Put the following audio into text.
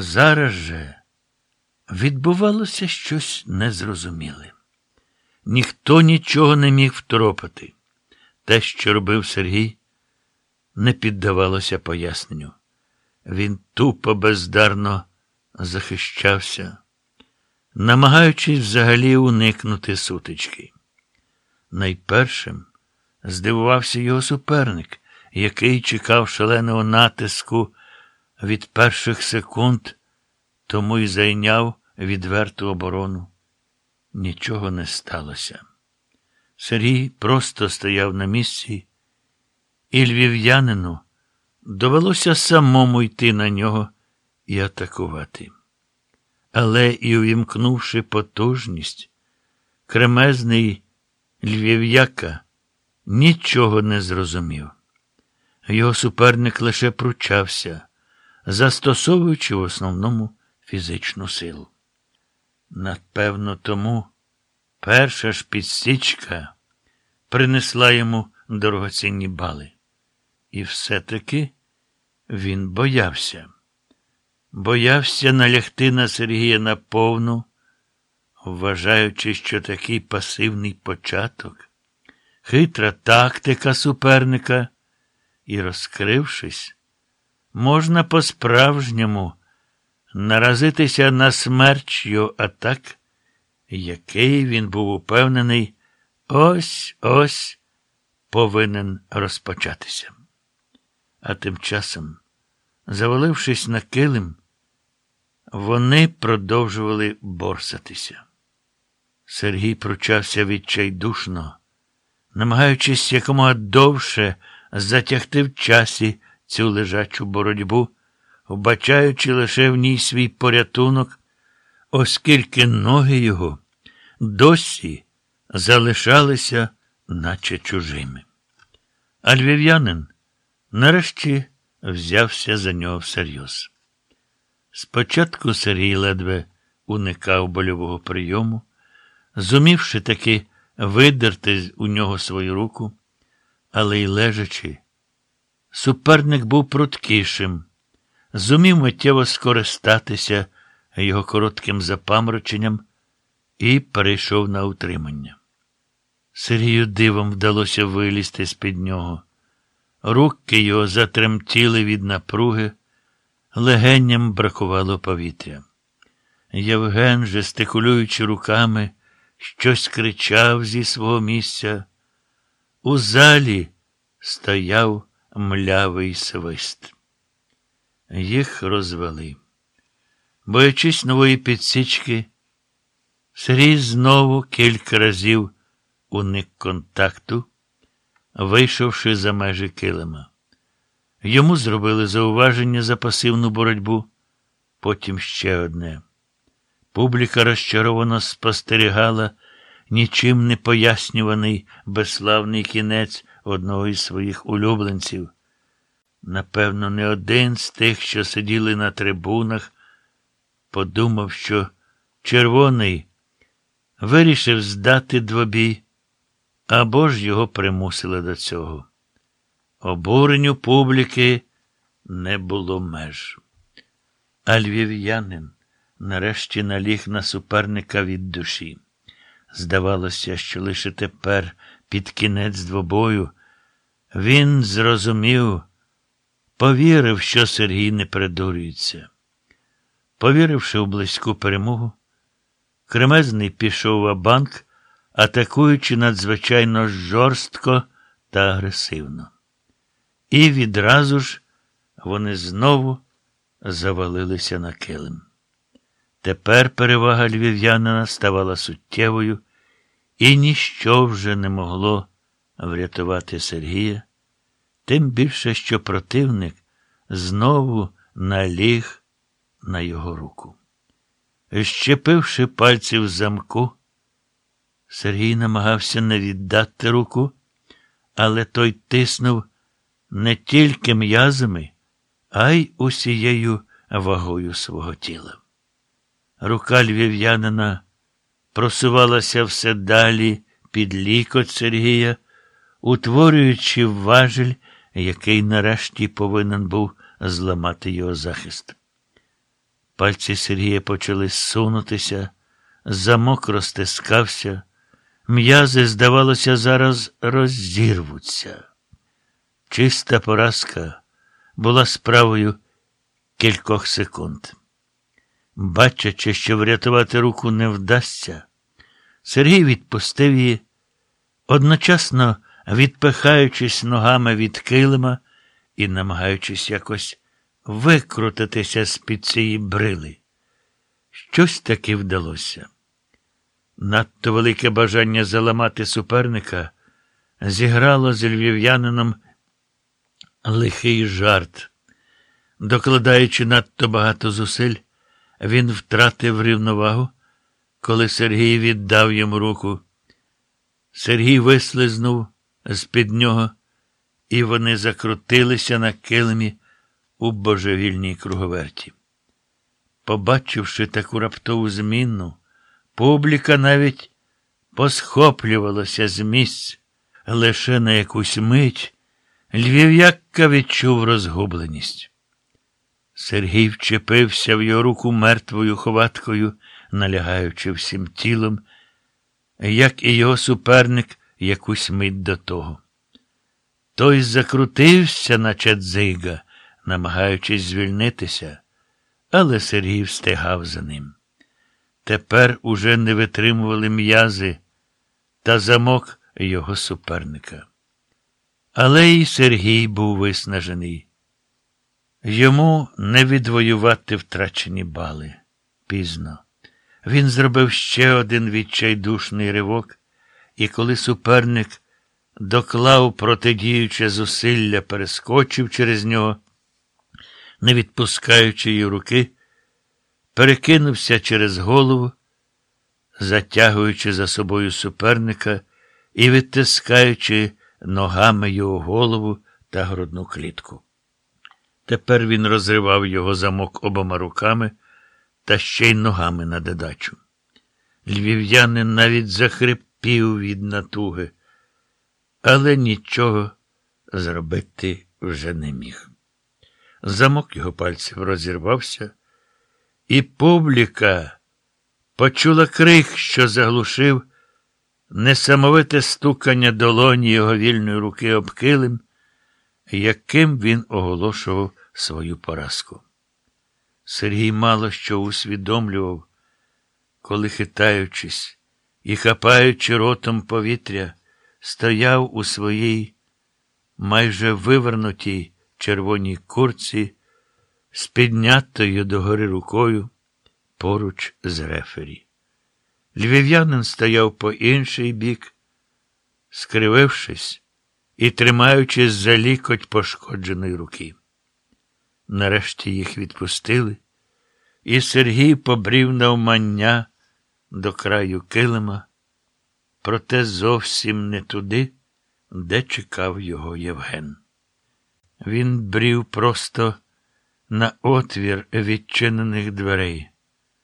Зараз же відбувалося щось незрозуміле. Ніхто нічого не міг втропати. Те, що робив Сергій, не піддавалося поясненню. Він тупо бездарно захищався, намагаючись взагалі уникнути сутички. Найпершим здивувався його суперник, який чекав шаленого натиску від перших секунд, тому й зайняв відверту оборону. Нічого не сталося. Сергій просто стояв на місці, і львів'янину довелося самому йти на нього і атакувати. Але і увімкнувши потужність, кремезний львів'яка нічого не зрозумів. Його суперник лише пручався, застосовуючи в основному фізичну силу. Напевно, тому перша ж підсічка принесла йому дорогоцінні бали. І все-таки він боявся. Боявся налягти на Сергія наповну, вважаючи, що такий пасивний початок, хитра тактика суперника, і, розкрившись, можна по-справжньому наразитися на смерть його атак, який він був упевнений, ось ось повинен розпочатися. А тим часом, завалившись на килим, вони продовжували борсатися. Сергій пручався відчайдушно, намагаючись якомога довше затягти в часі цю лежачу боротьбу, вбачаючи лише в ній свій порятунок, оскільки ноги його досі залишалися, наче чужими. А львів'янин нарешті взявся за нього всерйоз. Спочатку Сергій ледве уникав больового прийому, зумівши таки видерти у нього свою руку, але й лежачи. Суперник був пруткішим, зумів миттєво скористатися його коротким запамроченням і перейшов на утримання. Сергію дивом вдалося вилізти з-під нього. Руки його затремтіли від напруги, легенням бракувало повітря. Євген, жестикулюючи руками, щось кричав зі свого місця. У залі стояв млявий свист. Їх розвели. Боячись нової підсічки, Сергій знову кілька разів уник контакту, вийшовши за межі килима. Йому зробили зауваження за пасивну боротьбу, потім ще одне. Публіка розчаровано спостерігала нічим не пояснюваний безславний кінець одного із своїх улюбленців. Напевно, не один з тих, що сиділи на трибунах, подумав, що червоний вирішив здати двобій, або ж його примусили до цього. Обуренню публіки не було меж. А львів'янин нарешті наліг на суперника від душі. Здавалося, що лише тепер, під кінець двобою, він зрозумів, повірив, що Сергій не придурюється. Повіривши у близьку перемогу, Кремезний пішов в банк, атакуючи надзвичайно жорстко та агресивно. І відразу ж вони знову завалилися на килим. Тепер перевага львів'янина ставала суттєвою, і ніщо вже не могло врятувати Сергія, тим більше, що противник знову наліг на його руку. Щепивши пальці в замку, Сергій намагався не віддати руку, але той тиснув не тільки м'язами, а й усією вагою свого тіла. Рука львів'янина просувалася все далі під лікоть Сергія, утворюючи важель, який нарешті повинен був зламати його захист. Пальці Сергія почали сунутися, замок розтискався, м'язи, здавалося, зараз розірвуться. Чиста поразка була справою кількох секунд. Бачачи, що врятувати руку не вдасться, Сергій відпустив її, одночасно відпихаючись ногами від килима і намагаючись якось викрутитися з-під цієї брили. Щось таки вдалося. Надто велике бажання заламати суперника зіграло з львів'янином лихий жарт. Докладаючи надто багато зусиль, він втратив рівновагу, коли Сергій віддав йому руку. Сергій вислизнув з-під нього, і вони закрутилися на килимі у божевільній круговерті. Побачивши таку раптову зміну, публіка навіть посхоплювалася з місць лише на якусь мить. Львів'якка відчув розгубленість. Сергій вчепився в його руку мертвою ховаткою, налягаючи всім тілом, як і його суперник якусь мить до того. Той закрутився, наче дзига, намагаючись звільнитися, але Сергій встигав за ним. Тепер уже не витримували м'язи та замок його суперника. Але й Сергій був виснажений. Йому не відвоювати втрачені бали. Пізно. Він зробив ще один відчайдушний ривок, і коли суперник доклав протидіюче зусилля, перескочив через нього, не відпускаючи її руки, перекинувся через голову, затягуючи за собою суперника і відтискаючи ногами його голову та грудну клітку. Тепер він розривав його замок обома руками та ще й ногами на додачу. Львів'янин навіть захрипів від натуги, але нічого зробити вже не міг. Замок його пальців розірвався, і публіка почула крик, що заглушив несамовите стукання долоні його вільної руки об килим, яким він оголошував свою поразку. Сергій мало що усвідомлював, коли, хитаючись і хапаючи ротом повітря, стояв у своїй майже вивернутій червоній курці з піднятою догори рукою поруч з рефері. Львів'янин стояв по інший бік, скривившись і тримаючись за лікоть пошкодженої руки. Нарешті їх відпустили, і Сергій побрів навмання до краю килима, проте зовсім не туди, де чекав його Євген. Він брів просто на отвір відчинених дверей.